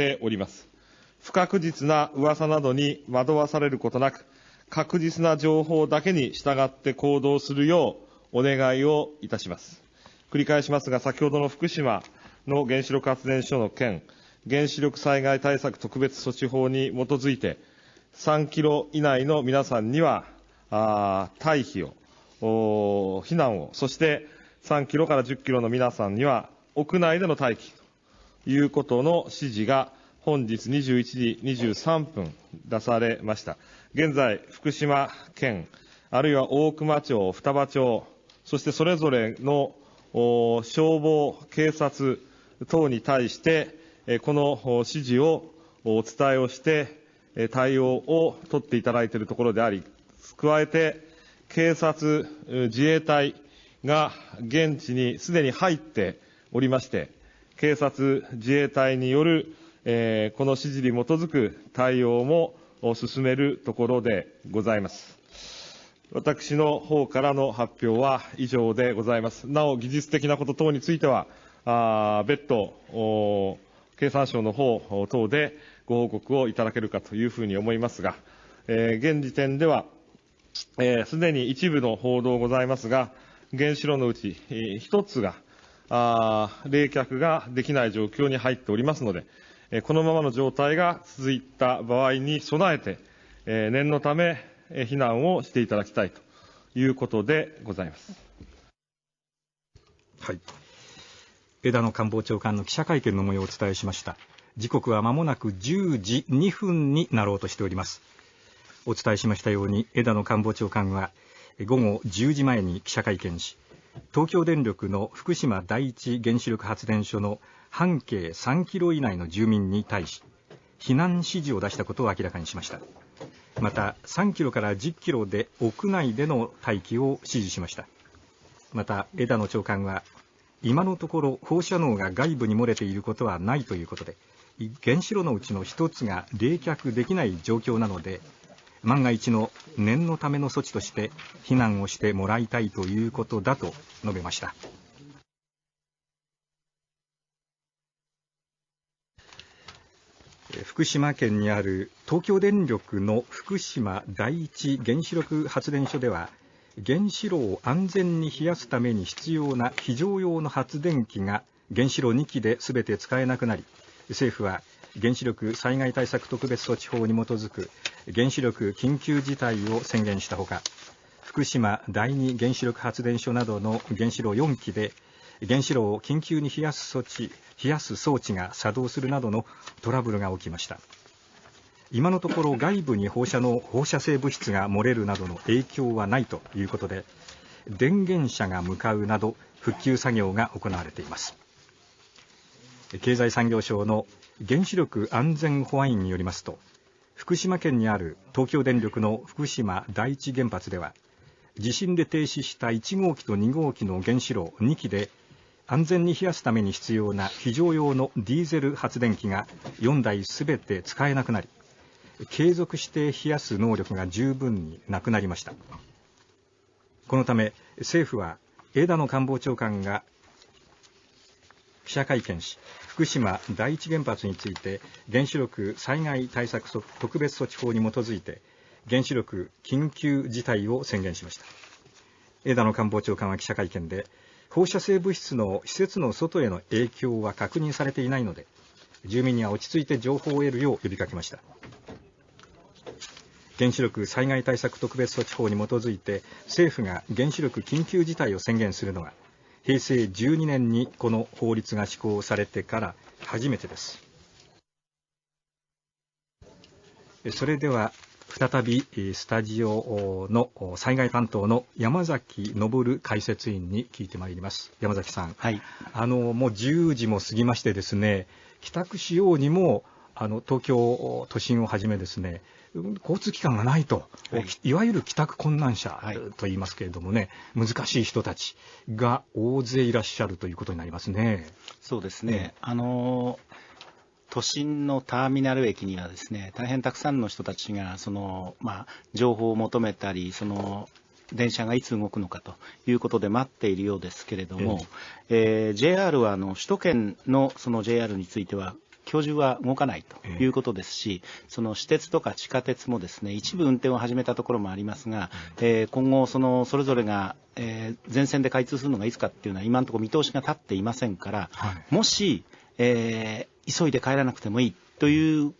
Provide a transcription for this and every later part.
ております。不確実な噂などに惑わされることなく、確実な情報だけに従って行動するようお願いをいたします。繰り返しますが、先ほどの福島の原子力発電所の件、原子力災害対策特別措置法に基づいて、3キロ以内の皆さんには、あ退避を、避難を、そして3キロから10キロの皆さんには、屋内での待機いうことの指示が、本日21時23分出されました。現在、福島県、あるいは大熊町、双葉町、そしてそれぞれの消防、警察等に対して、この指示をお伝えをして、対応を取っていただいているところであり、加えて、警察、自衛隊が現地にすでに入っておりまして、警察、自衛隊によるこの指示に基づく対応も進めるところでございます。私の方からの発表は以上でございます。なお、技術的なこと等については、あ別途、経産省の方等でご報告をいただけるかというふうに思いますが、え現時点では、すでに一部の報道ございますが、原子炉のうち1つが、あ冷却ができない状況に入っておりますので、このままの状態が続いた場合に備えて、念のため避難をしていただきたいということでございます。はい。枝野官房長官の記者会見の模様をお伝えしました。時刻は間もなく10時2分になろうとしております。お伝えしましたように、枝野官房長官は午後10時前に記者会見し、東京電力の福島第一原子力発電所の半径3キロ以内の住民に対し、避難指示を出したことを明らかにしました。また、3キロから10キロで屋内での待機を指示しました。また、枝野長官は、今のところ放射能が外部に漏れていることはないということで、原子炉のうちの一つが冷却できない状況なので、万が一の念のための措置として避難をしてもらいたいということだと述べました。福島県にある東京電力の福島第一原子力発電所では原子炉を安全に冷やすために必要な非常用の発電機が原子炉2基で全て使えなくなり政府は原子力災害対策特別措置法に基づく原子力緊急事態を宣言したほか福島第二原子力発電所などの原子炉4基で原子炉を緊急に冷やす措置冷やす装置が作動するなどのトラブルが起きました。今のところ外部に放射能放射性物質が漏れるなどの影響はないということで電源車が向かうなど復旧作業が行われています。経済産業省の原子力安全保安院によりますと福島県にある東京電力の福島第一原発では地震で停止した1号機と2号機の原子炉2基で安全に冷やすために必要な非常用のディーゼル発電機が4台すべて使えなくなり継続して冷やす能力が十分になくなりました。このため政府は枝野官房長官が記者会見し福島第一原発について原子力災害対策特別措置法に基づいて原子力緊急事態を宣言しました。枝野官房長官は記者会見で放射性物質の施設の外への影響は確認されていないので住民には落ち着いて情報を得るよう呼びかけました。原子力災害対策特別措置法に基づいて政府が原子力緊急事態を宣言するのは平成12年にこの法律が施行されてから初めてです。それでは再びスタジオの災害担当の山崎昇解説員に聞いてまいります。山崎さん、はい、あのもう10時も過ぎましてですね帰宅しようにもあの東京都心をはじめですね交通機関がないと、はい、いわゆる帰宅困難者と言いますけれどもね、はい、難しい人たちが大勢いらっしゃるということになりますね。そうですね、ねあの都心のターミナル駅にはですね大変たくさんの人たちがその、まあ、情報を求めたりその電車がいつ動くのかということで待っているようですけれども、ええ。ー、JR はあの首都圏のその JR については今日中は動かないということですし、その私鉄とか地下鉄もですね一部運転を始めたところもありますが、えー、今後そのそれぞれが、えー、全線で開通するのがいつかっていうのは今のところ見通しが立っていませんから、はい、もし、えー、急いで帰らなくてもいいという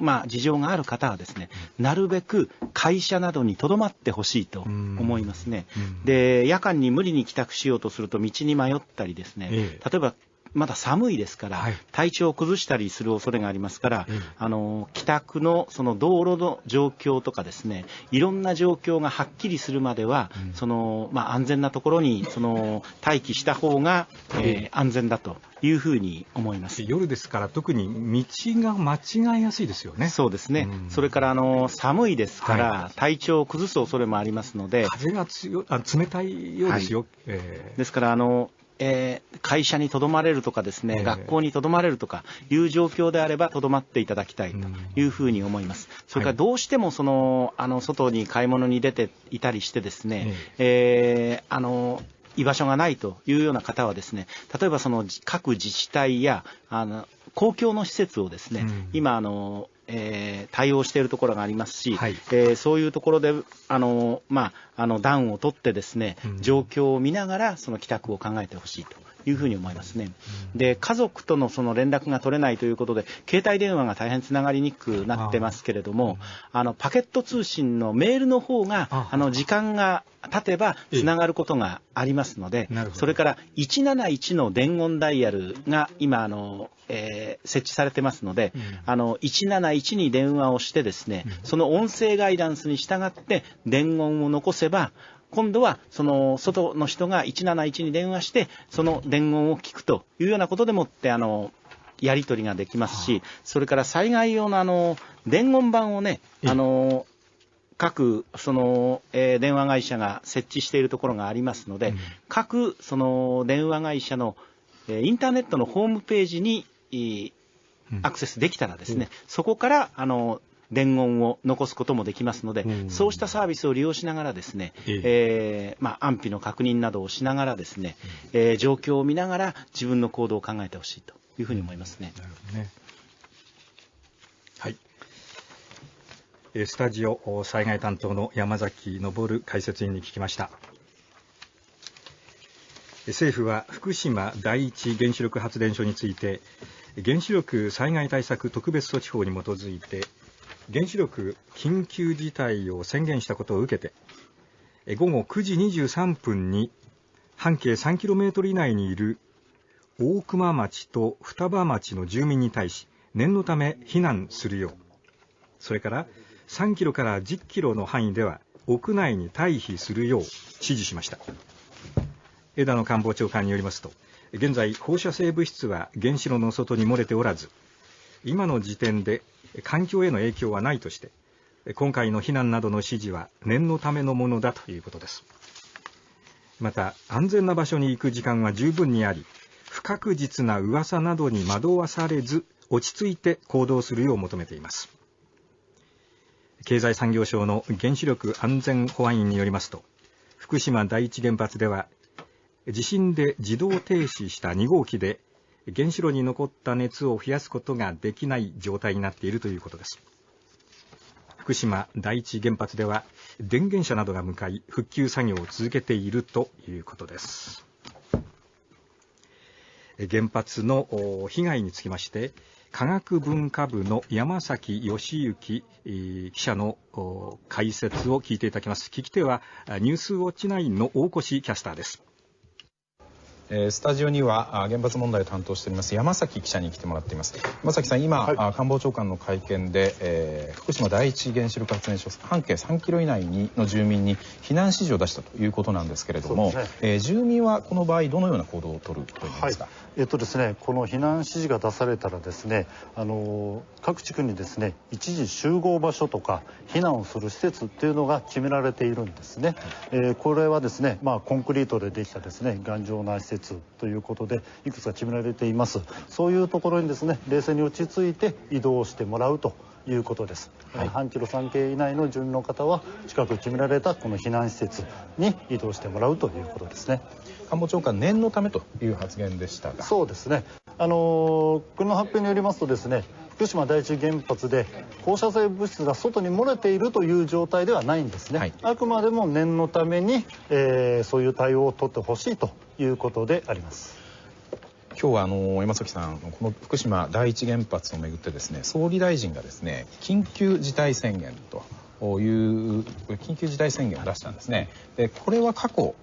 まあ、事情がある方はですね、なるべく会社などにとどまってほしいと思いますね。で、夜間に無理に帰宅しようとすると道に迷ったりですね、例えばまだ寒いですから、はい、体調を崩したりする恐れがありますから、うん、あの帰宅のその道路の状況とかですね、いろんな状況がはっきりするまでは、うん、そのまあ、安全なところにその待機した方が、えー、安全だというふうに思います。夜ですから、特に道が間違いやすいですよね。そうですね、うん、それからあの寒いですから、はい、体調を崩す恐れもありますので、風が強あ冷たいようですよ。はい、えー、ですからあのえー、会社にとどまれるとかですね、学校にとどまれるとかいう状況であればとどまっていただきたいというふうに思います。それからどうしてもその、あの外に買い物に出ていたりしてですね、えー、あの居場所がないというような方はですね、例えばその各自治体やあの公共の施設をですね、うん、今あのえー、対応しているところがありますし、はい、えー、そういうところであの、まあ、あの暖を取ってですね、うん、状況を見ながらその帰宅を考えてほしいというふうに思いますね。で、家族とのその連絡が取れないということで、携帯電話が大変つながりにくくなってますけれども、あの、パケット通信のメールの方が、あの、時間が経てばつながることがありますので、それから171の伝言ダイヤルが今、あの、えー、設置されてますので、うん、あの、171に電話をしてですね、うん、その音声ガイダンスに従って伝言を残せば、今度はその外の人が171に電話して、その伝言を聞くというようなことでもって、あの、やり取りができますし、それから災害用のあの、伝言板をね、あの、各その、えー、電話会社が設置しているところがありますので、うん、各その電話会社の、えー、インターネットのホームページに、アクセスできたらですね、うん、そこからあの伝言を残すこともできますので、うん、そうしたサービスを利用しながらですね、え。えー、まあ、安否の確認などをしながらですね、うん、えー、状況を見ながら自分の行動を考えてほしいというふうに思いますね。なるほどねはいスタジオ災害担当の山崎昇解説員に聞きました。政府は福島第一原子力発電所について原子力災害対策特別措置法に基づいて原子力緊急事態を宣言したことを受けて午後9時23分に半径 3km 以内にいる大熊町と双葉町の住民に対し念のため避難するようそれから3キロから10キロの範囲では屋内に退避するよう指示しました。枝野官房長官によりますと現在放射性物質は原子炉の外に漏れておらず今の時点で環境への影響はないとして今回の避難などの指示は念のためのものだということです。また安全な場所に行く時間は十分にあり不確実な噂などに惑わされず落ち着いて行動するよう求めています。経済産業省の原子力安全保安院によりますと福島第一原発では地震で自動停止した2号機で原子炉に残った熱を増やすことができない状態になっているということです。福島第一原発では電源車などが向かい復旧作業を続けているということです。原発の被害につきまして科学文化部の山崎義行記者の解説を聞いていただきます。聞き手はニュースウォッチ9の大越キャスターです。スタジオには原発問題を担当しております山崎記者に来てもらっています。山崎さん今、はい、官房長官の会見で、えー、福島第一原子力発電所半径3キロ以内にの住民に避難指示を出したということなんですけれども、ね。えー、住民はこの場合どのような行動を取ると思いますか、はいえっとですね、この避難指示が出されたらですねあの各地区にですね一時集合場所とか避難をする施設っていうのが決められているんですね、えー、これはですね、まあ、コンクリートでできたですね頑丈な施設ということでいくつか決められています。そういうところにですね冷静に落ち着いて移動してもらうということです、はい、半キロ3系以内の住民の方は近く決められたこの避難施設に移動してもらうということですね官房長官念のためという発言でしたが。そうですね。あの国の発表によりますとですね福島第一原発で放射性物質が外に漏れているという状態ではないんですね、はい、あくまでも念のために、えー、そういう対応を取ってほしいということであります。今日はあの山崎さんこの福島第一原発をめぐってですね総理大臣がですね緊急事態宣言という緊急事態宣言を出したんですね。でこれは過去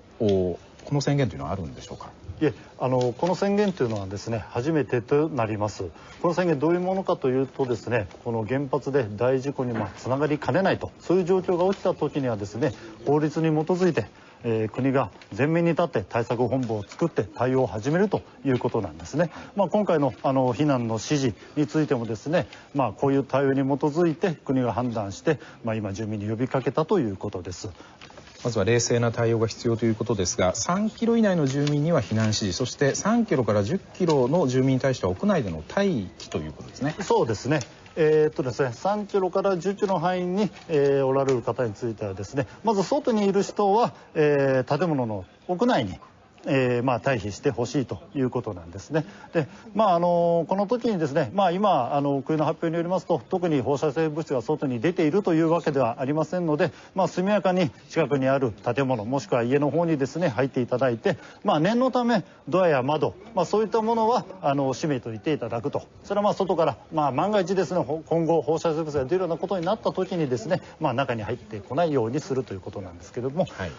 この宣言というのはあるんでしょうか？いえあのこの宣言というのはですね初めてとなりますこの宣言どういうものかというとですねこの原発で大事故にまつながりかねないとそういう状況が起きた時にはですね法律に基づいてえー、国が前面に立って対策本部を作って対応を始めるということなんですね。まあ、今回のあの避難の指示についてもですね、まあ、こういう対応に基づいて国が判断して、まあ、今住民に呼びかけたということです。まずは冷静な対応が必要ということですが3キロ以内の住民には避難指示そして3キロから10キロの住民に対しては屋内での待機ということですね。そうですねえー、っとですね、3キロから10キロの範囲に、えー、おられる方についてはですねまず外にいる人は、えー、建物の屋内にえー、まあ、退避してほしいということなんですね。で、まあ、あのこの時にですね、まあ、今あの国の発表によりますと特に放射性物質が外に出ているというわけではありませんので、まあ、速やかに近くにある建物もしくは家の方にですね入っていただいて、まあ、念のためドアや窓、まあ、そういったものはあの閉めておいていただくとそれはまあ外から、まあ、万が一ですね今後放射性物質が出るようなことになった時にですね、まあ、中に入ってこないようにするということなんですけれども。はい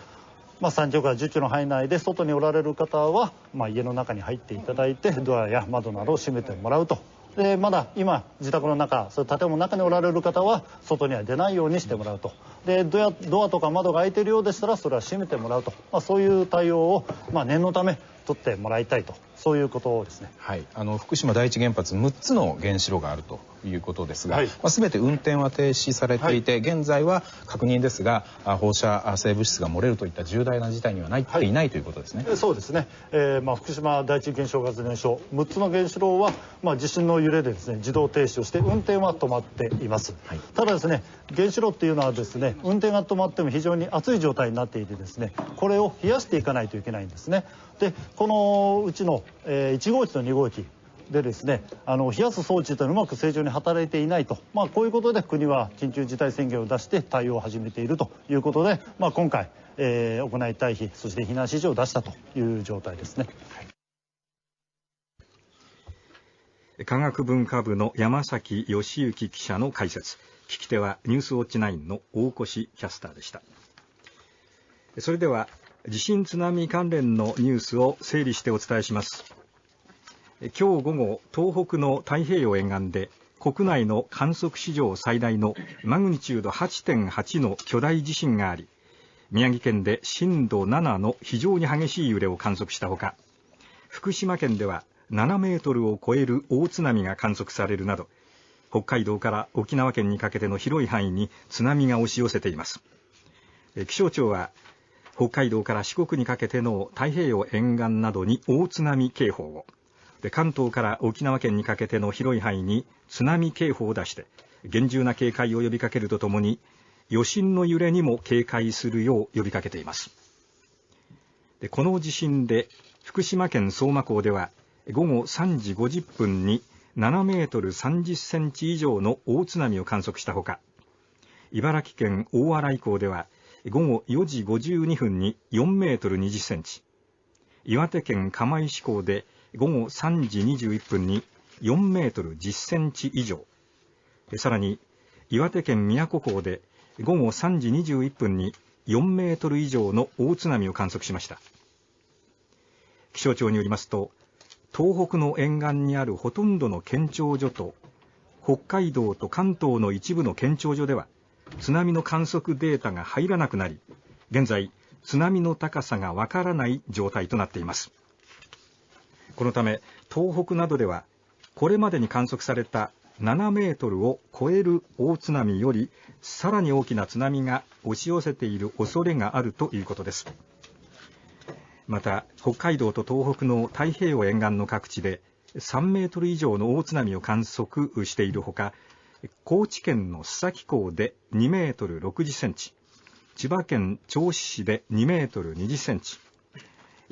まあ、3キロから10キロの範囲内で外におられる方は、まあ、家の中に入っていただいてドアや窓などを閉めてもらうと。でまだ今自宅の中そういう建物の中におられる方は外には出ないようにしてもらうと。でドアドアとか窓が開いているようでしたらそれは閉めてもらうと、まあ、そういう対応を、まあ、念のため取ってもらいたいと。そういうことですね。はい、あの福島第一原発6つの原子炉があると。いうことですが、はい、まあ、全て運転は停止されていて、はい、現在は確認ですが放射性物質が漏れるといった重大な事態にはなっていない、ということですね。そうですね。えー、まあ福島第一原子力発電所6つの原子炉はまあ地震の揺れでですね自動停止をして運転は止まっています。はい、ただですね原子炉っていうのはですね運転が止まっても非常に熱い状態になっていてですねこれを冷やしていかないといけないんですね。でこのうちの、えー、1号機と2号機でですねあの冷やす装置というのはうまく正常に働いていないと、まあ、こういうことで国は緊急事態宣言を出して対応を始めているということで、まあ、今回、えー、屋内退避そして避難指示を出したという状態ですね。科学文化部の山崎義行記者の解説。聞き手はニュースウォッチ9の大越キャスターでした。それでは地震津波関連のニュースを整理してお伝えします。今日午後東北の太平洋沿岸で国内の観測史上最大のマグニチュード8.8の巨大地震があり宮城県で震度7の非常に激しい揺れを観測したほか福島県では7メートルを超える大津波が観測されるなど北海道から沖縄県にかけての広い範囲に津波が押し寄せています。気象庁は北海道から四国にかけての太平洋沿岸などに大津波警報を。関東から沖縄県にかけての広い範囲に津波警報を出して厳重な警戒を呼びかけるとともに余震の揺れにも警戒するよう呼びかけています。でこの地震で福島県相馬港では午後3時50分に7メートル30センチ以上の大津波を観測したほか茨城県大洗港では午後4時52分に4メートル20センチ、岩手県釜石港で午後3時21分に4メートル10センチ以上、さらに岩手県宮古港で午後3時21分に4メートル以上の大津波を観測しました。気象庁によりますと、東北の沿岸にあるほとんどの県庁所と北海道と関東の一部の県庁所では津波の観測データが入らなくなり現在津波の高さがわからない状態となっていますこのため東北などではこれまでに観測された7メートルを超える大津波よりさらに大きな津波が押し寄せている恐れがあるということです。また北海道と東北の太平洋沿岸の各地で3メートル以上の大津波を観測しているほか高知県の須崎港で2メートル60センチ、千葉県銚子市で2メートル20センチ、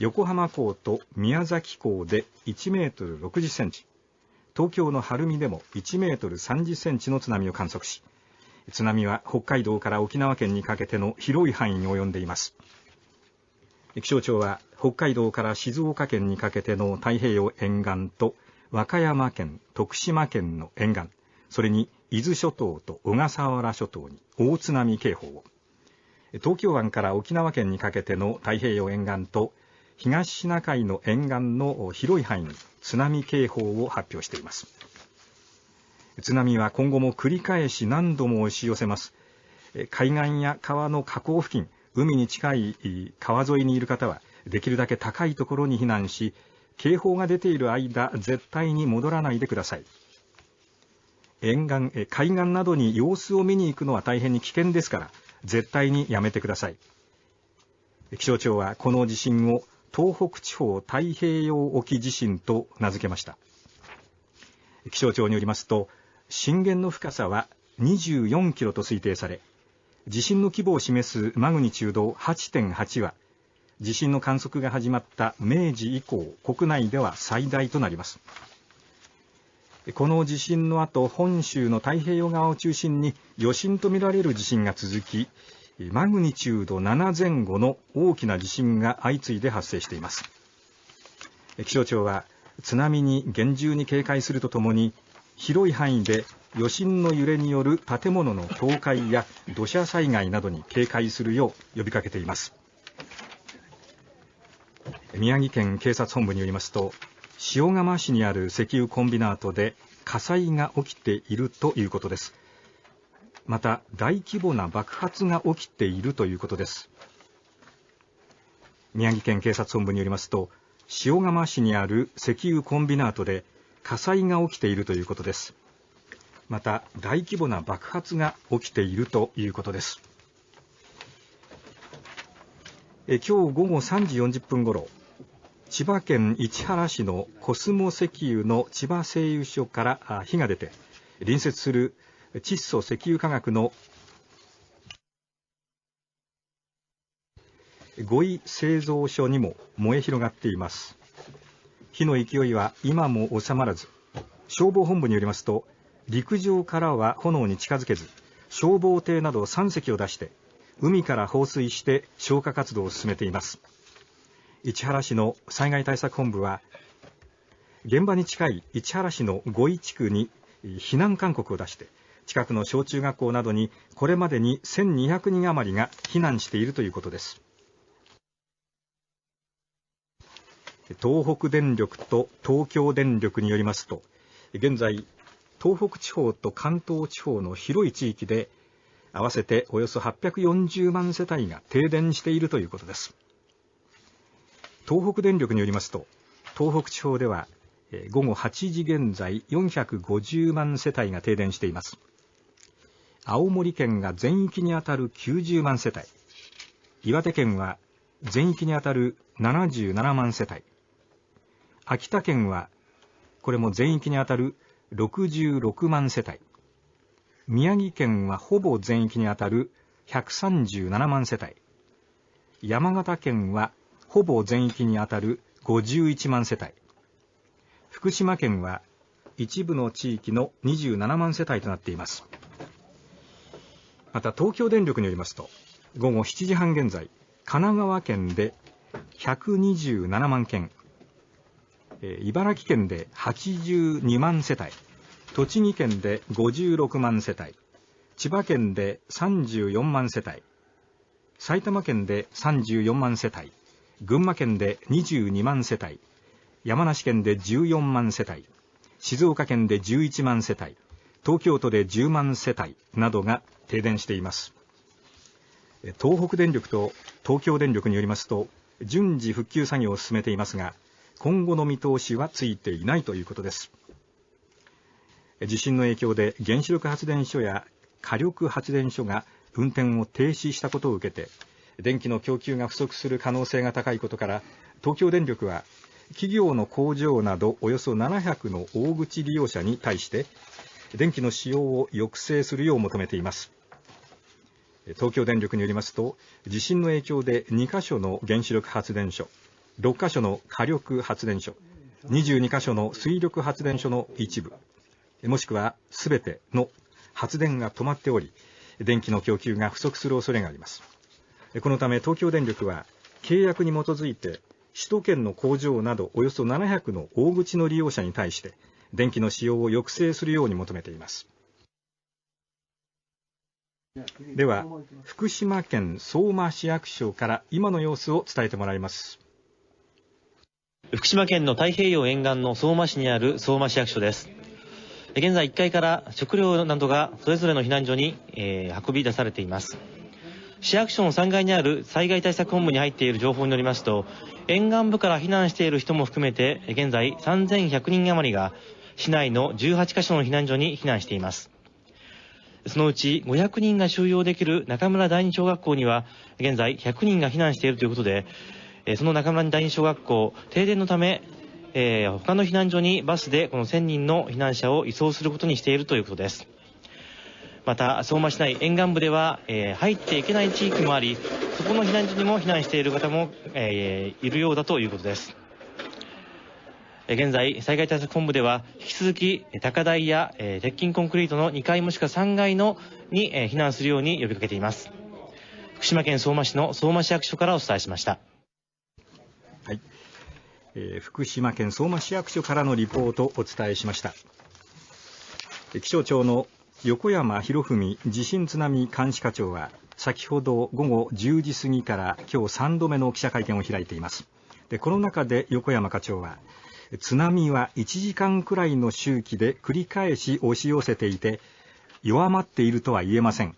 横浜港と宮崎港で1メートル60センチ、東京の晴海でも1メートル30センチの津波を観測し、津波は北海道から沖縄県にかけての広い範囲に及んでいます。気象庁は北海道から静岡県にかけての太平洋沿岸と和歌山県、徳島県の沿岸、それに伊豆諸島と小笠原諸島に大津波警報を、東京湾から沖縄県にかけての太平洋沿岸と東シナ海の沿岸の広い範囲に津波警報を発表しています。津波は今後も繰り返し何度も押し寄せます。海岸や川の河口付近海に近い川沿いにいる方はできるだけ高いところに避難し警報が出ている間絶対に戻らないでください。沿岸海岸などに様子を見に行くのは大変に危険ですから絶対にやめてください。気象庁はこの地震を東北地方太平洋沖地震と名付けました。気象庁によりますと震源の深さは24キロと推定され地震の規模を示すマグニチュード8.8は地震の観測が始まった明治以降国内では最大となります。この地震の後本州の太平洋側を中心に余震とみられる地震が続きマグニチュード7前後の大きな地震が相次いで発生しています。気象庁は津波に厳重に警戒するとともに広い範囲で余震の揺れによる建物の倒壊や土砂災害などに警戒するよう呼びかけています。宮城県警察本部によりますと塩釜市にある石油コンビナートで火災が起きているということです。また大規模な爆発が起きているということです。宮城県警察本部によりますと塩釜市にある石油コンビナートで火災が起きているということです。また大規模な爆発が起きているということです。え今日午後3時40分ごろ千葉県市原市のコスモ石油の千葉製油所から火が出て隣接する窒素石油化学の五位製造所にも燃え広がっています。火の勢いは今も収まらず消防本部によりますと陸上からは炎に近づけず消防艇など3隻を出して海から放水して消火活動を進めています。市原市の災害対策本部は現場に近い市原市の五井地区に避難勧告を出して近くの小中学校などにこれまでに1200人余りが避難しているということです。東北電力と東京電力によりますと現在東北地方と関東地方の広い地域で合わせておよそ840万世帯が停電しているということです。東北電力によりますと東北地方では午後8時現在450万世帯が停電しています。青森県が全域に当たる90万世帯、岩手県は全域に当たる77万世帯、秋田県はこれも全域に当たる66万世帯、宮城県はほぼ全域に当たる137万世帯、山形県はほぼ全域に当たる51万世帯、福島県は一部の地域の27万世帯となっています。また東京電力によりますと午後7時半現在神奈川県で127万件茨城県で82万世帯栃木県で56万世帯千葉県で34万世帯埼玉県で34万世帯群馬県で22万世帯山梨県で14万世帯静岡県で11万世帯東京都で10万世帯などが停電しています。東北電力と東京電力によりますと順次復旧作業を進めていますが今後の見通しはついていないということです。地震の影響で原子力発電所や火力発電所が運転を停止したことを受けて電気の供給が不足する可能性が高いことから東京電力は企業の工場などおよそ700の大口利用者に対して電気の使用を抑制するよう求めています。東京電力によりますと地震の影響で2カ所の原子力発電所6カ所の火力発電所、22カ所の水力発電所の一部、もしくはすべての発電が止まっており、電気の供給が不足する恐れがあります。このため東京電力は契約に基づいて首都圏の工場などおよそ700の大口の利用者に対して電気の使用を抑制するように求めています。では、福島県相馬市役所から今の様子を伝えてもらいます。福島県の太平洋沿岸の相馬市にある相馬市役所です。現在1階から食料などがそれぞれの避難所に、えー、運び出されています。市役所の3階にある災害対策本部に入っている情報によりますと、沿岸部から避難している人も含めて、現在3100人余りが市内の18カ所の避難所に避難しています。そのうち500人が収容できる中村第二小学校には、現在100人が避難しているということで、その中村第二小学校、停電のため、えー、他の避難所にバスでこの1000人の避難者を移送することにしているということです。また、相馬市内沿岸部では、えー、入っていけない地域もあり、そこの避難所にも避難している方も、えー、いるようだということです。現在、災害対策本部では、引き続き、高台や、鉄筋コンクリートの2階もしくは3階のに、避難するように呼びかけています。福島県相馬市の相馬市役所からお伝えしました。はい。えー、福島県相馬市役所からのリポートをお伝えしました。気象庁の横山博文地震津波監視課長は先ほど午後10時過ぎから今日3度目の記者会見を開いていますでこの中で横山課長は津波は1時間くらいの周期で繰り返し押し寄せていて弱まっているとは言えません。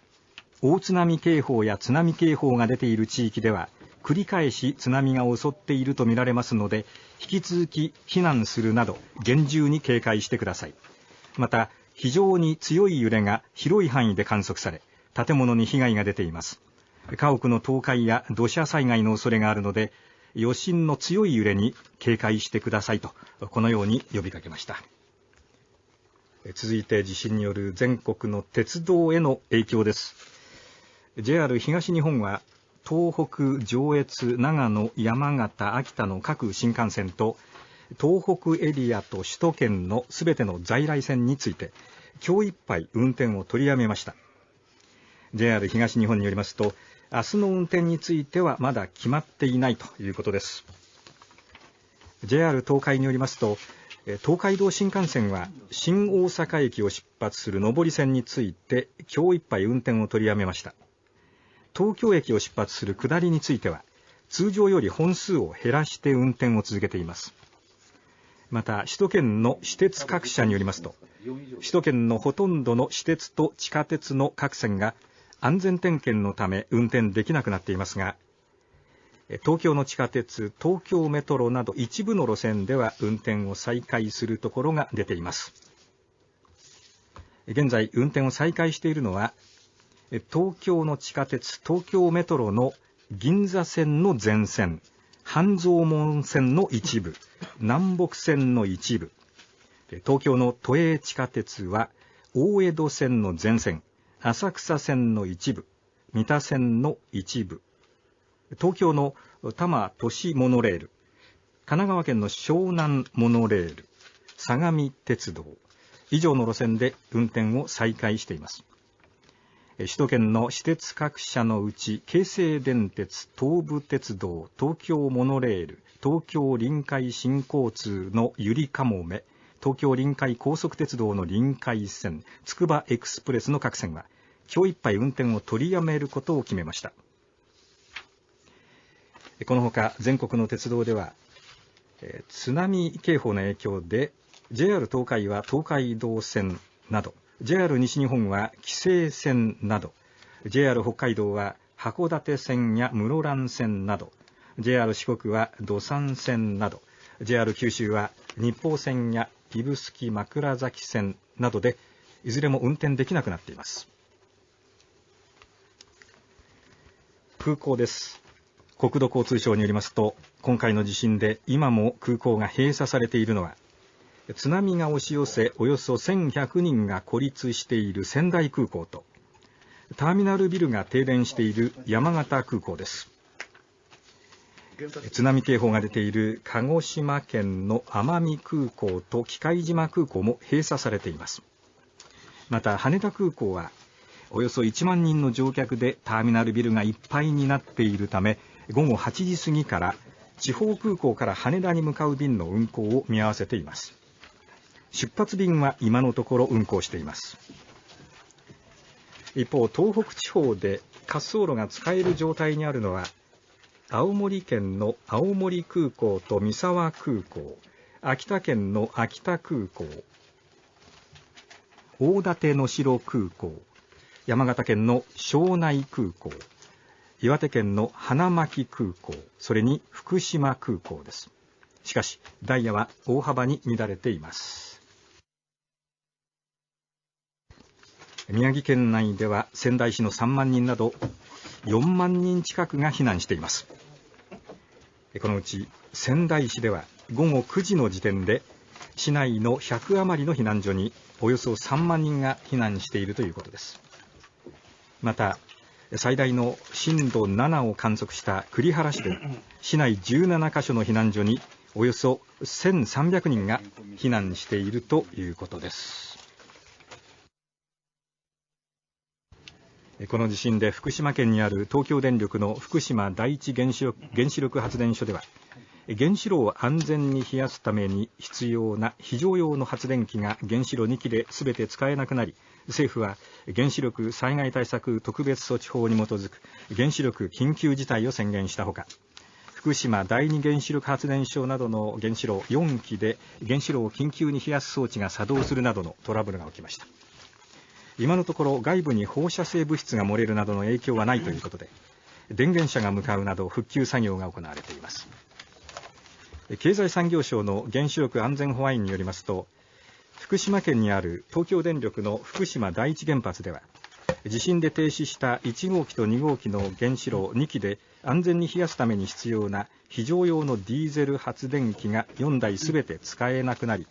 大津波警報や津波警報が出ている地域では繰り返し津波が襲っているとみられますので引き続き避難するなど厳重に警戒してください。また非常に強い揺れが広い範囲で観測され建物に被害が出ています。家屋の倒壊や土砂災害の恐れがあるので余震の強い揺れに警戒してくださいとこのように呼びかけました。続いて地震による全国の鉄道への影響です。JR 東日本は東北上越長野山形秋田の各新幹線と東北エリアと首都圏のすべての在来線について今日いっぱい運転を取りやめました。JR 東日本によりますと明日の運転についてはまだ決まっていないということです。JR 東海によりますと東海道新幹線は新大阪駅を出発する上り線について今日いっぱい運転を取りやめました。東京駅を出発する下りについては通常より本数を減らして運転を続けています。また首都圏の私鉄各社によりますと首都圏のほとんどの私鉄と地下鉄の各線が安全点検のため運転できなくなっていますが東京の地下鉄東京メトロなど一部の路線では運転を再開するところが出ています。現在運転を再開しているのは東京の地下鉄東京メトロの銀座線の全線半蔵門線の一部南北線の一部東京の都営地下鉄は大江戸線の全線浅草線の一部三田線の一部東京の多摩都市モノレール神奈川県の湘南モノレール相模鉄道以上の路線で運転を再開しています。首都圏の私鉄各社のうち京成電鉄東武鉄道東京モノレール東京臨海新交通のゆりかもめ東京臨海高速鉄道の臨海線つくばエクスプレスの各線は今日いっぱい運転を取りやめることを決めました。このほか全国の鉄道ではえ津波警報の影響で JR 東海は東海道線など JR 西日本は紀勢線など JR 北海道は函館線や室蘭線など JR 四国は土山線など JR 九州は日豊線や指宿枕崎線などでいずれも運転できなくなっています。空港です。国土交通省によりますと今回の地震で今も空港が閉鎖されているのは津波が押し寄せおよそ1100人が孤立している仙台空港とターミナルビルが停電している山形空港です。津波警報が出ている鹿児島県の奄美空港と喜界島空港も閉鎖されています。また羽田空港はおよそ1万人の乗客でターミナルビルがいっぱいになっているため午後8時過ぎから地方空港から羽田に向かう便の運航を見合わせています。出発便は今のところ運航しています。一方東北地方で滑走路が使える状態にあるのは青森県の青森空港と三沢空港。秋田県の秋田空港。大館能代空港。山形県の庄内空港。岩手県の花巻空港。それに福島空港です。しかしダイヤは大幅に乱れています。宮城県内では仙台市の3万人など4万人近くが避難しています。このうち仙台市では午後9時の時点で市内の100余りの避難所におよそ3万人が避難しているということです。また最大の震度7を観測した栗原市で市内17カ所の避難所におよそ1300人が避難しているということです。この地震で福島県にある東京電力の福島第一原子力原子力発電所では原子炉を安全に冷やすために必要な非常用の発電機が原子炉2基で全て使えなくなり政府は原子力災害対策特別措置法に基づく原子力緊急事態を宣言したほか福島第二原子力発電所などの原子炉4基で原子炉を緊急に冷やす装置が作動するなどのトラブルが起きました。今のところ外部に放射性物質が漏れるなどの影響はないということで電源車が向かうなど復旧作業が行われています。経済産業省の原子力安全保安院によりますと福島県にある東京電力の福島第一原発では地震で停止した1号機と2号機の原子炉2基で安全に冷やすために必要な非常用のディーゼル発電機が4台すべて使えなくなり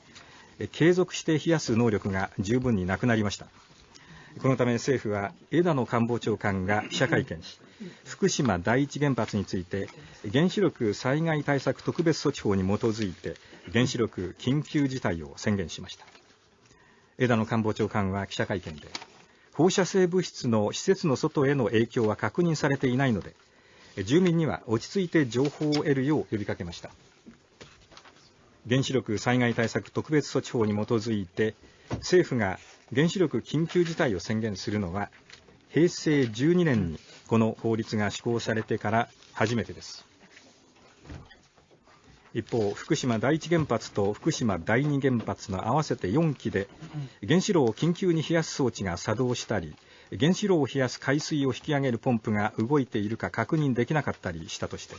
継続して冷やす能力が十分になくなりました。このため政府は枝野官房長官が記者会見し福島第一原発について原子力災害対策特別措置法に基づいて原子力緊急事態を宣言しました。枝野官房長官は記者会見で放射性物質の施設の外への影響は確認されていないので住民には落ち着いて情報を得るよう呼びかけました。原子力災害対策特別措置法に基づいて政府が原子力緊急事態を宣言するのは平成12年にこの法律が施行されてから初めてです。一方福島第一原発と福島第二原発の合わせて4基で原子炉を緊急に冷やす装置が作動したり原子炉を冷やす海水を引き上げるポンプが動いているか確認できなかったりしたとして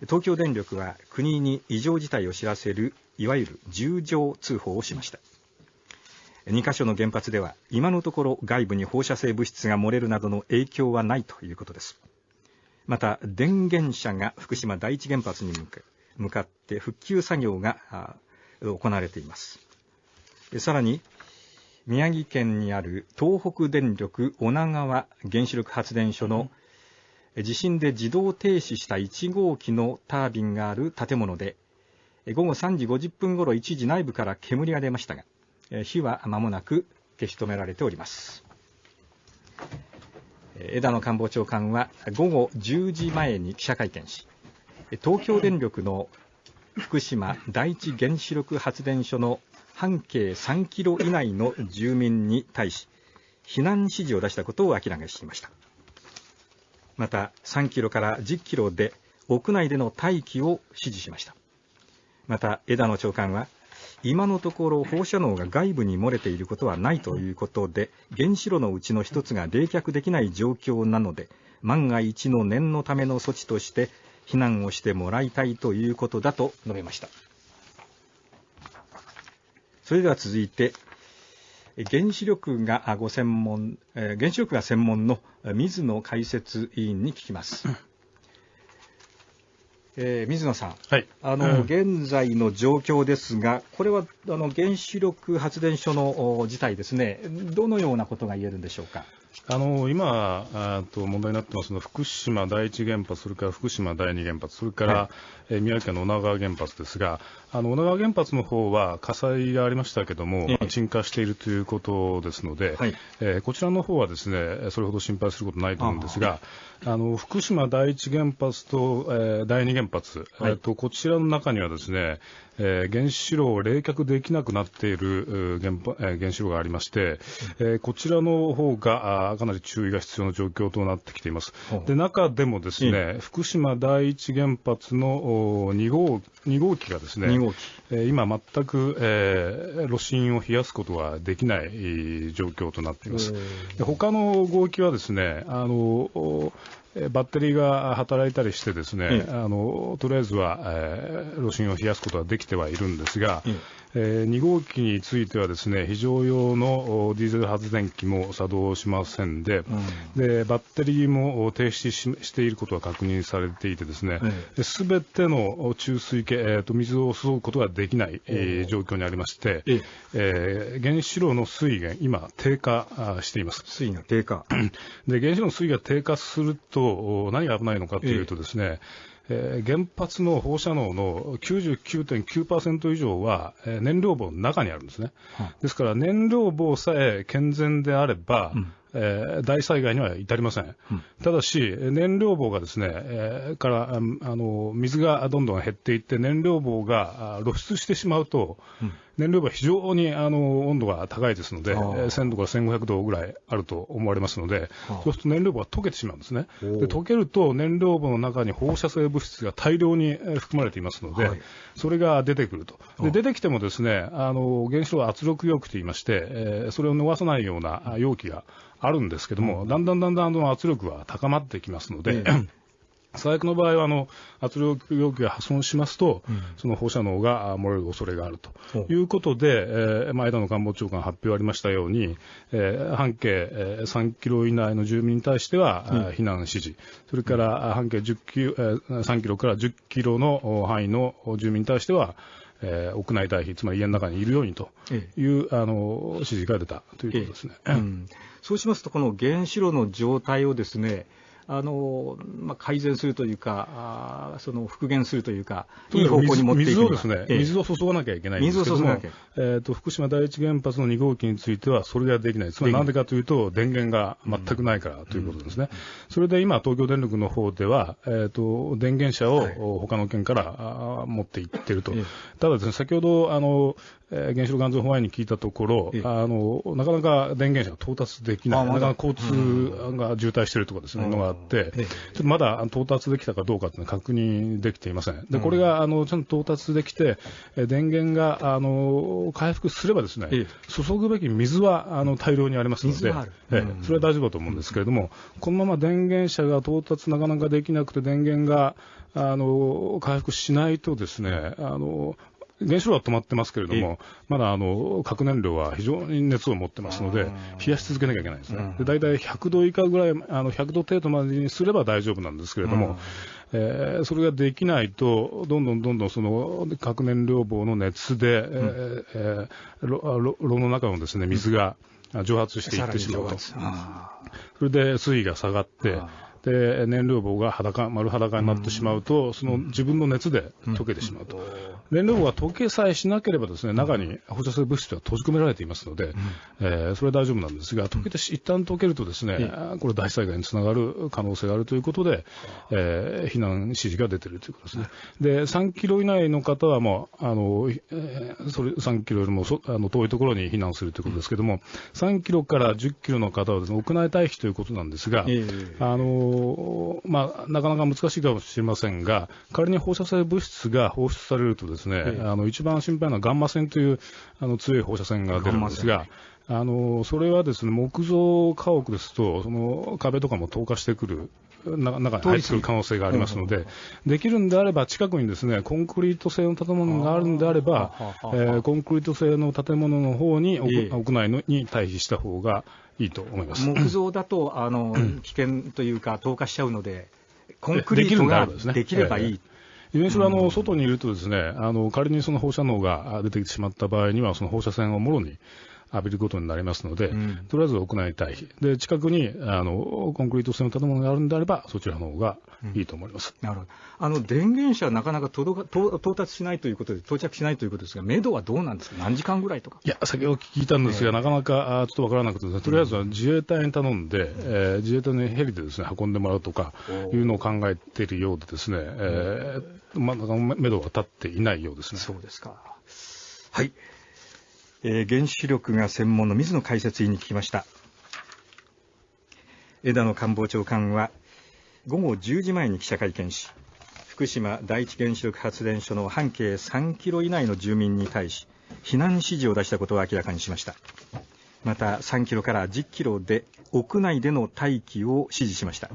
東京電力は国に異常事態を知らせるいわゆる重情通報をしました。2カ所の原発では今のところ外部に放射性物質が漏れるなどの影響はないということです。また電源車が福島第一原発に向かって復旧作業が行われています。さらに宮城県にある東北電力女川原子力発電所の地震で自動停止した1号機のタービンがある建物で午後3時50分ごろ一時内部から煙が出ましたが火は間もなく消し止められております。枝野官房長官は午後10時前に記者会見し東京電力の福島第一原子力発電所の半径3キロ以内の住民に対し避難指示を出したことを明らかにしました。また3キロから10キロで屋内での待機を指示しました。また枝野長官は今のところ放射能が外部に漏れていることはないということで原子炉のうちの一つが冷却できない状況なので万が一の念のための措置として避難をしてもらいたいということだと述べましたそれでは続いて原子力がご専門原子力が専門の水野解説委員に聞きます。えー、水野さん、はい、あの、うん、現在の状況ですが、これはあの原子力発電所の事態ですね、どのようなことが言えるんでしょうか？あの今あと問題になってますのは福島第一原発、それから福島第二原発、それから、はい、え宮城県の女川原発ですが、あの女川原発の方は火災がありましたけども、え鎮火しているということですので、はい、えー、こちらの方はですねそれほど心配することないと思うんですが、あの福島第一原発と、えー、第二原発、はい、えーと、こちらの中にはですね、えー、原子炉を冷却できなくなっている原,、えー、原子炉がありまして、えー、こちらの方があかなり注意が必要な状況となってきています。で中でもですね、福島第一原発の2号 ,2 号機がですね、えー、今全く、えー、炉心を冷やすことはできない状況となっています。で他の号機はですね、あのバッテリーが働いたりしてですね、あのとりあえずは、えー、炉心を冷やすことはできてはいるんですが、えー、2号機についてはですね非常用のディーゼル発電機も作動しませんでうん、でバッテリーも停止していることが確認されていてですねすべ、ての注水系、えーと、水を注ぐことができない、えー、状況にありまして、えー、原子炉の水位が今低下しています。水位が低下。で原子炉の水位が低下すると何が危ないのかというとですね、えー、原発の放射能の99.9%以上は、えー、燃料棒の中にあるんですね。ですから燃料棒さえ健全であれば、うんえー、大災害には至りません、うん、ただし、燃料棒がですね、えー、からあの水がどんどん減っていって、燃料棒が露出してしまうと、うん、燃料棒は非常にあの温度が高いですので、1000度から1500度ぐらいあると思われますので、そうすると燃料棒が溶けてしまうんですね。で溶けると燃料棒の中に放射性物質が大量に含まれていますので、はい、それが出てくると。で出てきてもですね、あの原子炉は圧力容器といいまして、えー、それを逃さないような容器があるんですけども、だんだんだんだんの圧力は高まってきますので、最悪の場合はあの圧力容器が破損しますと、うん、その放射能が漏れる恐れがあると。いうことで、えーまあ、枝野官房長官発表ありましたように、えー、半径、えー、3キロ以内の住民に対しては、うん、避難指示、それから半径10キロ、えー、3キロから10キロの範囲の住民に対しては、えー、屋内退避、つまり家の中にいるようにという、ええ、あの指示が出たということですね。えうん、そうしますと、この原子炉の状態をですね、あのまあ、改善するというか、あその復元するというか、いい方向に持っていく水をですね、ええ、水を注がなきゃいけないんですけども、えーと、福島第一原発の2号機については、それができない、つまりなんでかというと、電源が全くないからということですね、うん、それで今、東京電力の方では、えーと、電源車を他の県から、はい、持っていってると、ただですね、先ほどあの、えー、原子力安全保安院に聞いたところ、あのなかなか電源車が到達できない、なかなか交通が渋滞しているとかですね、のがまだ到達できたかどうかというのは確認できていません。で、これがあのちゃんと到達できて、電源があの回復すればですね、注ぐべき水はあの大量にありますので、えそれは大丈夫だと思うんですけれども、このまま電源車が到達なかなかできなくて、電源があの回復しないとですね、あの原子炉は止まってますけれども、まだあの核燃料は非常に熱を持ってますので、冷やし続けなきゃいけないんですね。で大体100度以下ぐらい、あの100度程度までにすれば大丈夫なんですけれども、えー、それができないと、どんどんどんどんその核燃料棒の熱で、うん、えー、炉の中のですね水が蒸発していってしまうと。それで水位が下がって、で燃料棒が裸丸裸になってしまうと、その自分の熱で溶けてしまうと、燃料棒が溶けさえしなければ、ですね中に放射性物質は閉じ込められていますので、えー、それは大丈夫なんですが、溶けて一旦溶けると、ですねこれ、大災害につながる可能性があるということで、えー、避難指示が出ているということですね。で3キロ以内の方はもうあの、えー、それ3キロよりもそあの遠いところに避難するということですけれども、3キロから10キロの方はです、ね、屋内退避ということなんですが、あのまあ、なかなか難しいかもしれませんが、仮に放射性物質が放出されると、ですね、あの一番心配なのはガンマ線というあの強い放射線が出るんですが、あのそれはですね木造家屋ですと、その壁とかも透過してくる中に入ってくる可能性がありますので、できるんであれば、近くにですねコンクリート製の建物があるんであれば、えー、コンクリート製の建物の方に、屋内のに退避した方がいいと思います。木造だとあの、危険というか、透過しちゃうので、コンクリートができればいい。いずれにしろあの外にいるとですね、あの仮にその放射能が出てきてしまった場合には、その放射線をもろに浴びることになりますので、うん、とりあえず屋内退避。で、近くに、あの、コンクリート製の建物があるんであれば、そちらの方がいいと思います。うん、なるほど。あの、電源車なかなか届か到達しないということで、到着しないということですが、目処はどうなんですか？何時間ぐらいとか？いや、先ほど聞いたんですが、えー、なかなかちょっとわからなくて、とりあえずは自衛隊に頼んで、うん、えー、自衛隊のヘリでですね、運んでもらうとかいうのを考えているようでですね、えー、まだ目処は立っていないようですね。そうですか。はい。えー、原子力が専門の水野解説委員に聞きました。枝野官房長官は午後10時前に記者会見し、福島第一原子力発電所の半径3キロ以内の住民に対し、避難指示を出したことを明らかにしました。また3キロから10キロで屋内での待機を指示しました。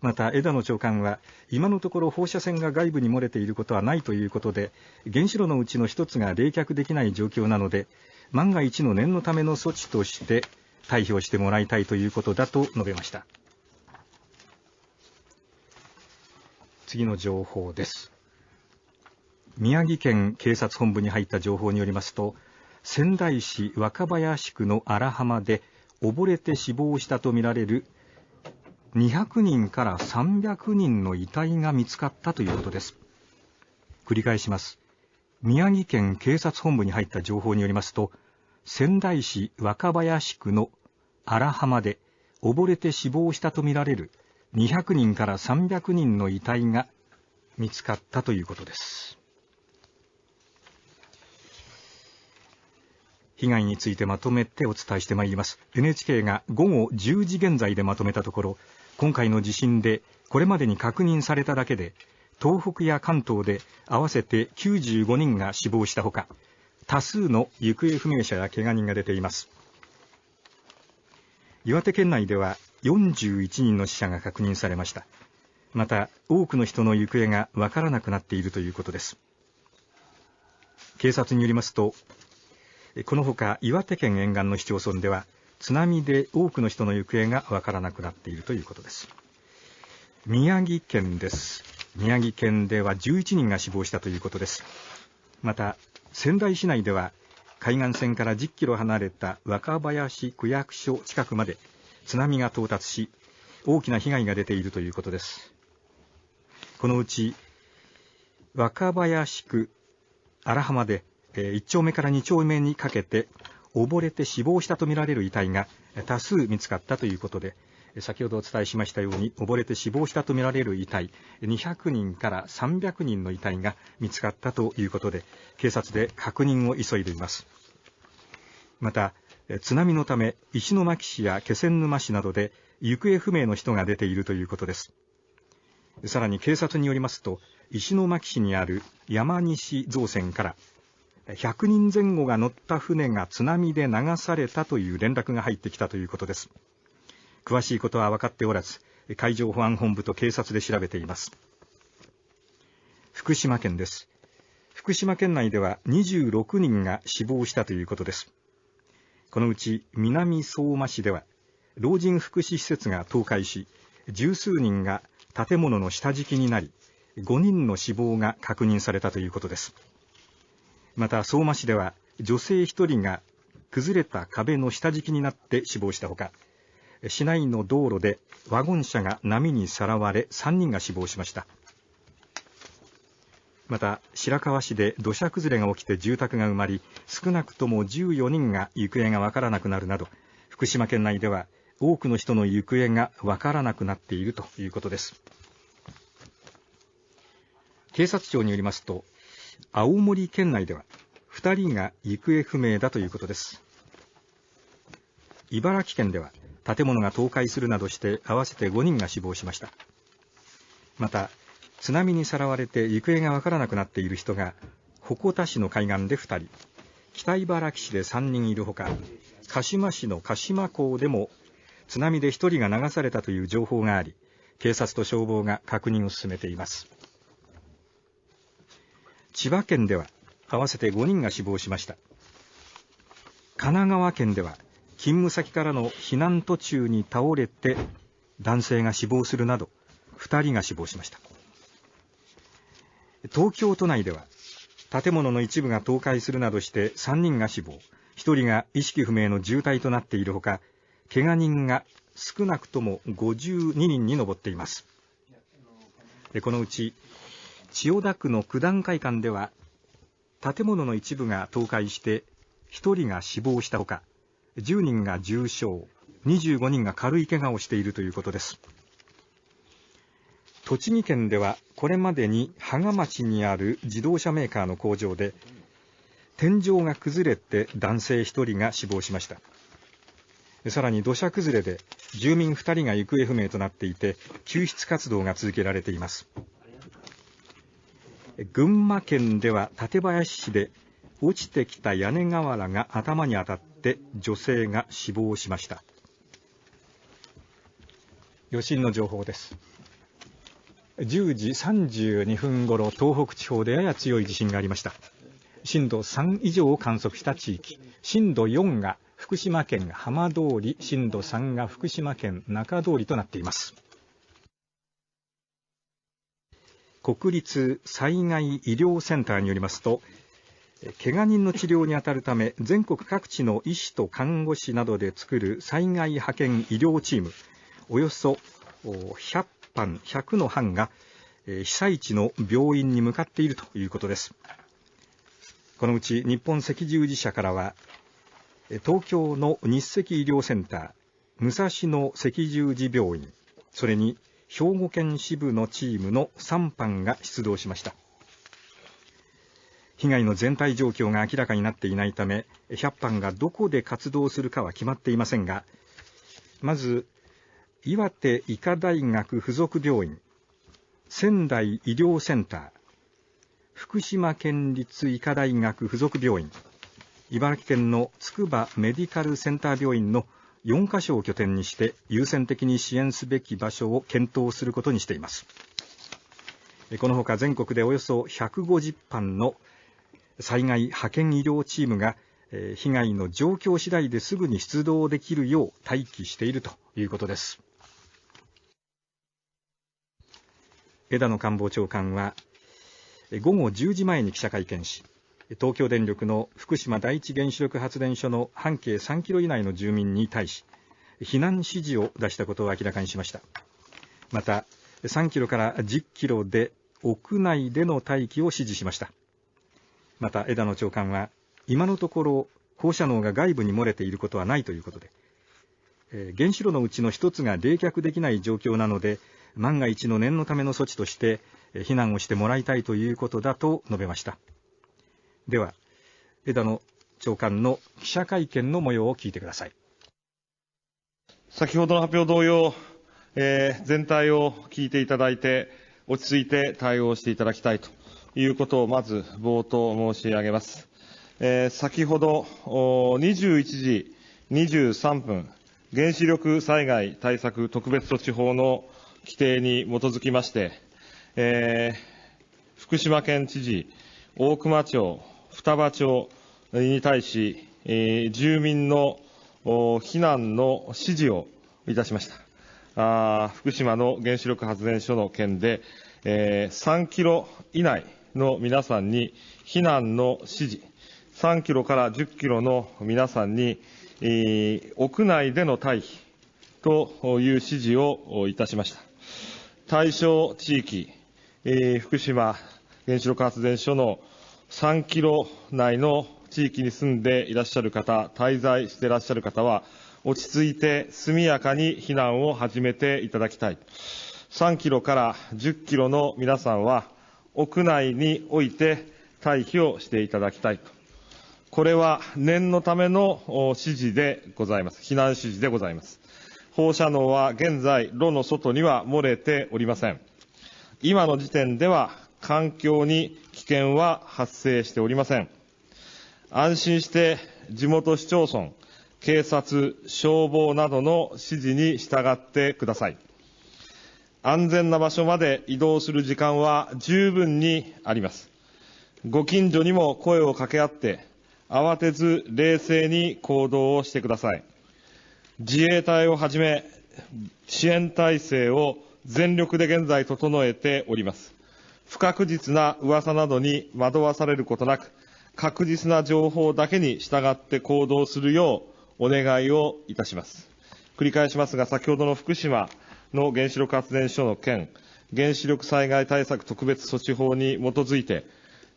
また枝野長官は今のところ放射線が外部に漏れていることはないということで原子炉のうちの一つが冷却できない状況なので万が一の念のための措置として退避をしてもらいたいということだと述べました。次の情報です。宮城県警察本部に入った情報によりますと仙台市若林区の荒浜で溺れて死亡したとみられる200人から300人の遺体が見つかったということです。繰り返します。宮城県警察本部に入った情報によりますと仙台市若林区の荒浜で溺れて死亡したとみられる200人から300人の遺体が見つかったということです。被害についてまとめてお伝えしてまいります。NHK が午後10時現在でまとめたところ今回の地震でこれまでに確認されただけで東北や関東で合わせて95人が死亡したほか多数の行方不明者や怪我人が出ています。岩手県内では41人の死者が確認されました。また多くの人の行方がわからなくなっているということです。警察によりますとこのほか岩手県沿岸の市町村では津波で多くの人の行方がわからなくなっているということです。宮城県です。宮城県では11人が死亡したということです。また仙台市内では海岸線から10キロ離れた若林区役所近くまで津波が到達し大きな被害が出ているということです。このうち若林区荒浜で1丁目から2丁目にかけて溺れて死亡したとみられる遺体が多数見つかったということで、先ほどお伝えしましたように、溺れて死亡したとみられる遺体、200人から300人の遺体が見つかったということで、警察で確認を急いでいます。また、津波のため、石巻市や気仙沼市などで行方不明の人が出ているということです。さらに警察によりますと、石巻市にある山西造船から100人前後が乗った船が津波で流されたという連絡が入ってきたということです。詳しいことは分かっておらず海上保安本部と警察で調べています。福島県です。福島県内では26人が死亡したということです。このうち南相馬市では老人福祉施設が倒壊し十数人が建物の下敷きになり5人の死亡が確認されたということです。また相馬市では女性1人が崩れた壁の下敷きになって死亡したほか市内の道路でワゴン車が波にさらわれ3人が死亡しました。また白河市で土砂崩れが起きて住宅が埋まり少なくとも14人が行方がわからなくなるなど福島県内では多くの人の行方がわからなくなっているということです。警察庁によりますと青森県内では2人が行方不明だということです。茨城県では建物が倒壊するなどして合わせて5人が死亡しました。また津波にさらわれて行方がわからなくなっている人が鉾田市の海岸で2人北茨城市で3人いるほか鹿島市の鹿島港でも津波で1人が流されたという情報があり警察と消防が確認を進めています。千葉県では合わせて5人が死亡しました。神奈川県では勤務先からの避難途中に倒れて男性が死亡するなど2人が死亡しました。東京都内では建物の一部が倒壊するなどして3人が死亡。1人が意識不明の重体となっているほか、怪我人が少なくとも52人に上っています。このうち、千代田区の九段会館では、建物の一部が倒壊して1人が死亡したほか、10人が重傷、25人が軽い怪我をしているということです。栃木県ではこれまでに芳賀町にある自動車メーカーの工場で天井が崩れて男性1人が死亡しましたさらに土砂崩れで住民2人が行方不明となっていて救出活動が続けられています群馬県では館林市で落ちてきた屋根瓦が頭に当たって女性が死亡しました。余震の情報です。10時32分ごろ東北地方でやや強い地震がありました。震度3以上を観測した地域。震度4が福島県浜通り震度3が福島県中通りとなっています。国立災害医療センターによりますと怪我人の治療に当たるため全国各地の医師と看護師などで作る災害派遣医療チームおよそ100班100の班が被災地の病院に向かっているということです。このうち日本赤十字社からは東京の日赤医療センター武蔵野赤十字病院それに兵庫県支部のチームの3班が出動しました。被害の全体状況が明らかになっていないため100班がどこで活動するかは決まっていませんがまず岩手医科大学附属病院仙台医療センター福島県立医科大学附属病院茨城県の筑波メディカルセンター病院の4カ所を拠点にして優先的に支援すべき場所を検討することにしています。このほか全国でおよそ150班の災害派遣医療チームが被害の状況次第ですぐに出動できるよう待機しているということです。枝野官房長官は午後10時前に記者会見し東京電力の福島第一原子力発電所の半径3キロ以内の住民に対し避難指示を出したことを明らかにしました。また3キロから10キロで屋内での待機を指示しました。また枝野長官は今のところ放射能が外部に漏れていることはないということで原子炉のうちの1つが冷却できない状況なので万が一の念のための措置として避難をしてもらいたいということだと述べました。では枝野長官の記者会見の模様を聞いてください。先ほどの発表同様、えー、全体を聞いていただいて落ち着いて対応していただきたいということをまず冒頭申し上げます、えー、先ほど21時23分原子力災害対策特別措置法の規定に基づきまして、えー、福島県知事、大熊町、双葉町に対し、え、住民の避難の指示をいたしました。あ福島の原子力発電所の件で、え、3キロ以内の皆さんに避難の指示、3キロから10キロの皆さんに、え、屋内での退避という指示をいたしました。対象地域、え、福島原子力発電所の3キロ内の地域に住んでいらっしゃる方、滞在していらっしゃる方は、落ち着いて速やかに避難を始めていただきたい。3キロから10キロの皆さんは、屋内において退避をしていただきたい。これは念のための指示でございます。避難指示でございます。放射能は現在、炉の外には漏れておりません。今の時点では、環境に危険は発生しておりません。安心して地元市町村、警察、消防などの指示に従ってください。安全な場所まで移動する時間は十分にあります。ご近所にも声を掛け合って、慌てず冷静に行動をしてください。自衛隊をはじめ、支援体制を全力で現在整えております。不確実な噂などに惑わされることなく、確実な情報だけに従って行動するようお願いをいたします。繰り返しますが、先ほどの福島の原子力発電所の件、原子力災害対策特別措置法に基づいて、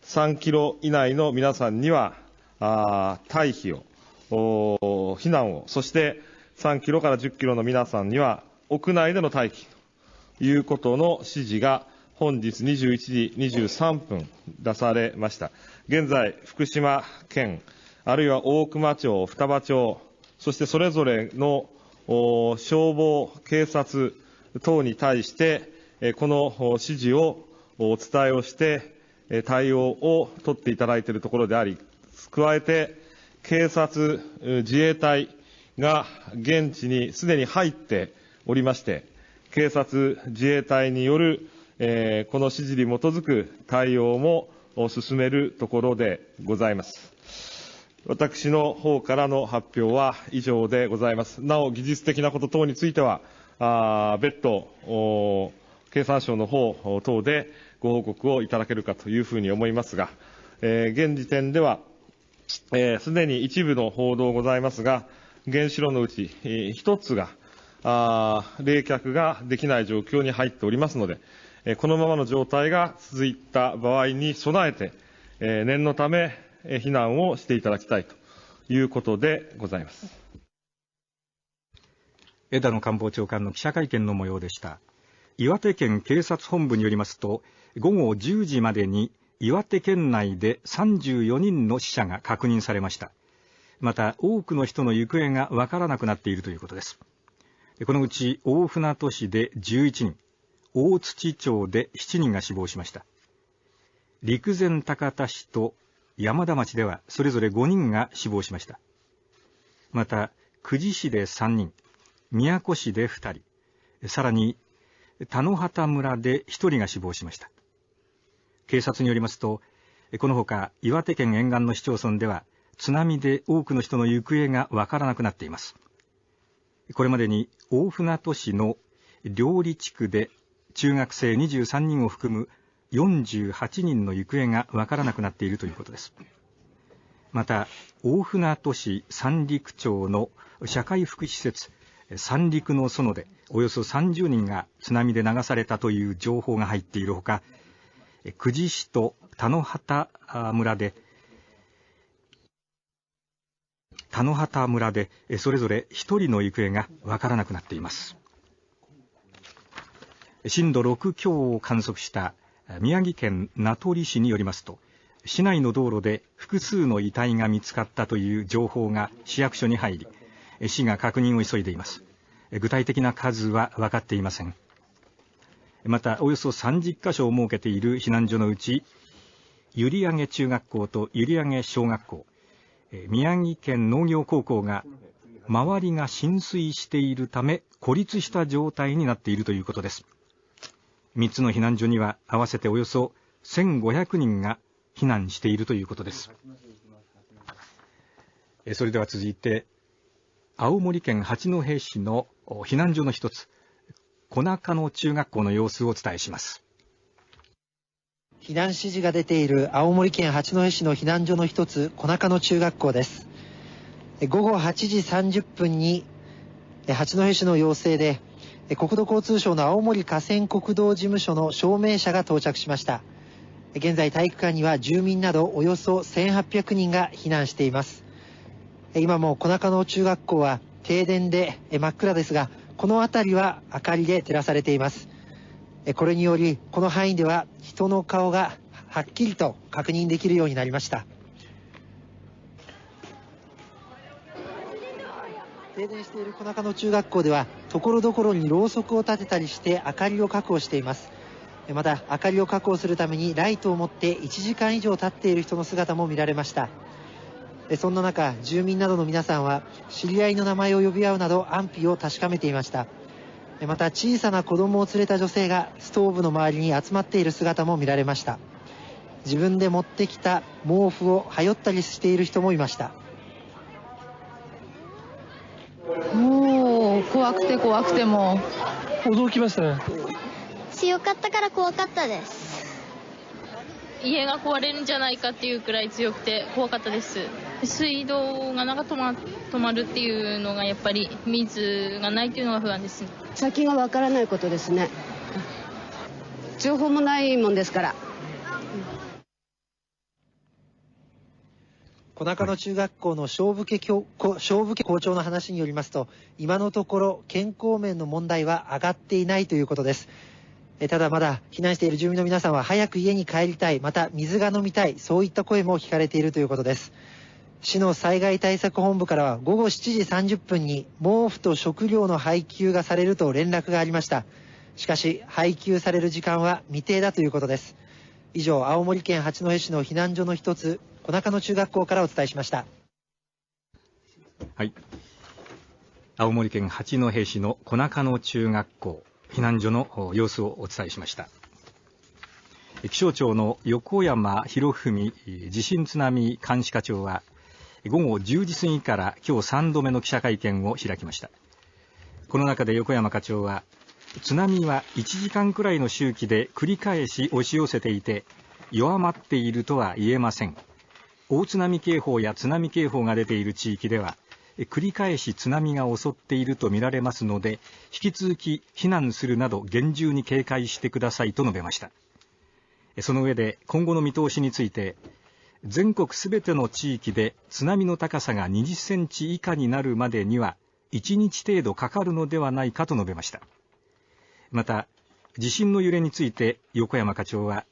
3キロ以内の皆さんには、あ退避を、避難を、そして3キロから10キロの皆さんには、屋内での待機ということの指示が本日21時23分出されました。現在、福島県、あるいは大熊町、双葉町、そしてそれぞれの消防、警察等に対して、この指示をお伝えをして、対応を取っていただいているところであり、加えて、警察、自衛隊が現地にすでに入っておりまして、警察、自衛隊による、えこの指示に基づく対応も進めるところでございます。私の方からの発表は以上でございます。なお、技術的なこと等については、あ別途、経産省の方等でご報告をいただけるかというふうに思いますが、えー、現時点では、す、えー、で、に一部の報道ございますが、原子炉のうち、えー、一つが、あ冷却ができない状況に入っておりますので、このままの状態が続いた場合に備えて、え、念のため、え、避難をしていただきたいということでございます。枝野官房長官の記者会見の模様でした。岩手県警察本部によりますと、午後10時までに岩手県内で34人の死者が確認されました。また、多くの人の行方がわからなくなっているということです。このうち大船渡市で11人、大槌町で7人が死亡しました。陸前高田市と山田町ではそれぞれ5人が死亡しました。また、久慈市で3人、宮古市で2人、さらに田野畑村で1人が死亡しました。警察によりますと、このほか岩手県沿岸の市町村では津波で多くの人の行方がわからなくなっています。これまでに大船渡市の両里地区で中学生23人を含む48人の行方がわからなくなっているということです。また、大船渡市三陸町の社会福祉施設三陸の園でおよそ30人が津波で流されたという情報が入っているほか、久慈市と田野畑村で、田野畑村でそれぞれ1人の行方がわからなくなっています。震度6強を観測した宮城県名取市によりますと、市内の道路で複数の遺体が見つかったという情報が市役所に入り、市が確認を急いでいます。具体的な数は分かっていません。また、およそ30カ所を設けている避難所のうち、閖上中学校と閖上小学校、宮城県農業高校が周りが浸水しているため孤立した状態になっているということです。3つの避難所には合わせておよそ1500人が避難しているということです。それでは続いて、青森県八戸市の避難所の一つ、小中野中学校の様子をお伝えします。避難指示が出ている青森県八戸市の避難所の一つ、小中野中学校です。午後8時30分に八戸市の要請で国土交通省の青森河川国道事務所の証明車が到着しました現在体育館には住民などおよそ1800人が避難しています今も小中野中学校は停電で真っ暗ですが、この辺りは明かりで照らされています。これにより、この範囲では人の顔がはっきりと確認できるようになりました。停電している小中野中学校では、ところどころにろうそくを立てたりして明かりを確保しています。また、明かりを確保するためにライトを持って1時間以上経っている人の姿も見られました。そんな中、住民などの皆さんは、知り合いの名前を呼び合うなど安否を確かめていました。また、小さな子供を連れた女性がストーブの周りに集まっている姿も見られました。自分で持ってきた毛布をはよったりしている人もいました。もう、怖くて怖くても。驚きましたね。強かったから怖かったです。家が壊れるんじゃないかっていうくらい強くて怖かったです水道がなんか止ま止まるっていうのがやっぱり水がないっていうのが不安です先がわからないことですね情報もないもんですから小中野中学校の勝負家教勝負家校長の話によりますと今のところ健康面の問題は上がっていないということです。ただまだ避難している住民の皆さんは早く家に帰りたい。また水が飲みたい。そういった声も聞かれているということです。市の災害対策本部からは午後7時30分に毛布と食料の配給がされると連絡がありました。しかし配給される時間は未定だということです。以上青森県八戸市の避難所の一つ小中野中学校からお伝えしました。はい。青森県八戸市の小中野中学校避難所の様子をお伝えしました。気象庁の横山博文地震津波監視課長は午後10時過ぎから今日3度目の記者会見を開きました。この中で横山課長は津波は1時間くらいの周期で繰り返し押し寄せていて弱まっているとは言えません。大津波警報や津波警報が出ている地域では繰り返し津波が襲っているとみられますので引き続き避難するなど厳重に警戒してくださいと述べました。その上で今後の見通しについて全国すべての地域で津波の高さが20センチ以下になるまでには1日程度かかるのではないかと述べました。また地震の揺れについて横山課長は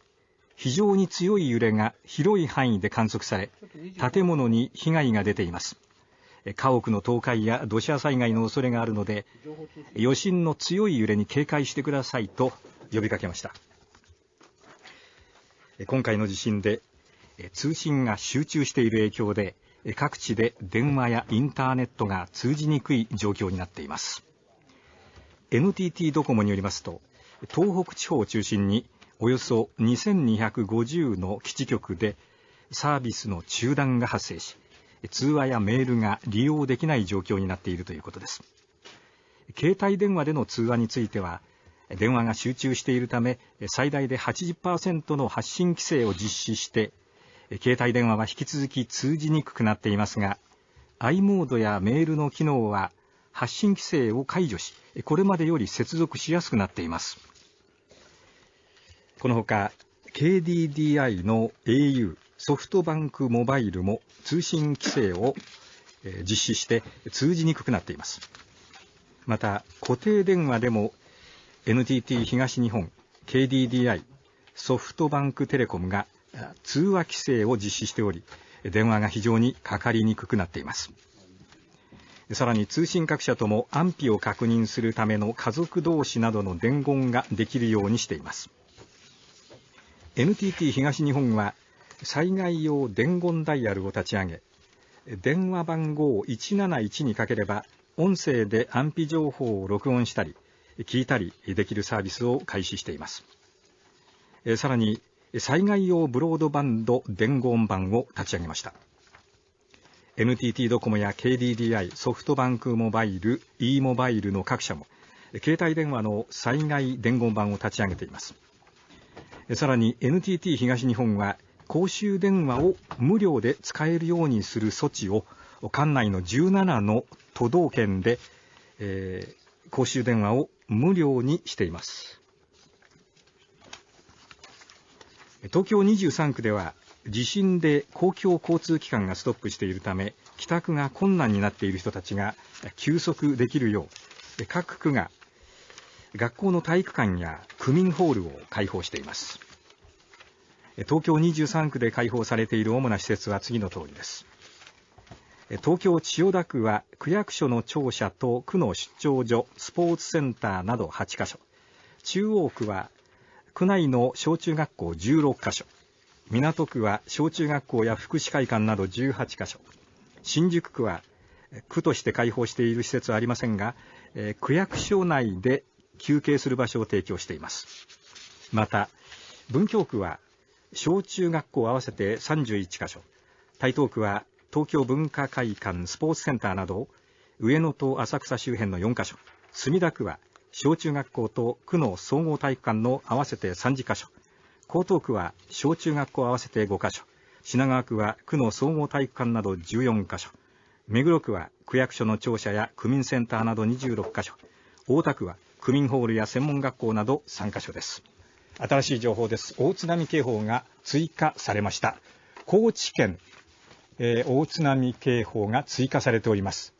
非常に強い揺れが広い範囲で観測され建物に被害が出ています。家屋の倒壊や土砂災害の恐れがあるので余震の強い揺れに警戒してくださいと呼びかけました。今回の地震で通信が集中している影響で各地で電話やインターネットが通じにくい状況になっています。NTT ドコモによりますと東北地方を中心におよそ2250の基地局でサービスの中断が発生し通話やメールが利用できない状況になっているということです。携帯電話での通話については電話が集中しているため最大で80%の発信規制を実施して携帯電話は引き続き通じにくくなっていますが i モードやメールの機能は発信規制を解除しこれまでより接続しやすくなっています。このほか KDDI の au ソフトバンクモバイルも通信規制を実施して通じにくくなっています。また固定電話でも NTT 東日本 KDDI ソフトバンクテレコムが通話規制を実施しており電話が非常にかかりにくくなっています。さらに通信各社とも安否を確認するための家族同士などの伝言ができるようにしています。NTT 東日本は災害用伝言ダイヤルを立ち上げ電話番号171にかければ音声で安否情報を録音したり聞いたりできるサービスを開始しています。さらに災害用ブロードバンド伝言板を立ち上げました。NTT ドコモや KDDI ソフトバンクモバイル e モバイルの各社も携帯電話の災害伝言板を立ち上げています。さらに NTT 東日本は公衆電話を無料で使えるようにする措置を管内の17の都道県で、えー、公衆電話を無料にしています。東京23区では地震で公共交通機関がストップしているため帰宅が困難になっている人たちが休息できるよう各区が学校の体育館や区民ホールを開放しています。東京23区で開放されている主な施設は次の通りです。東京千代田区は区役所の庁舎と区の出張所スポーツセンターなど8カ所。中央区は区内の小中学校16カ所。港区は小中学校や福祉会館など18カ所。新宿区は区として開放している施設はありませんが区役所内で休憩する場所を提供しています。また文京区は小中学校合わせて31カ所。台東区は東京文化会館スポーツセンターなど上野と浅草周辺の4カ所。墨田区は小中学校と区の総合体育館の合わせて30カ所。江東区は小中学校合わせて5カ所。品川区は区の総合体育館など14カ所。目黒区は区役所の庁舎や区民センターなど26カ所。大田区は区民ホールや専門学校など3カ所です。新しい情報です。大津波警報が追加されました。高知県、えー、大津波警報が追加されております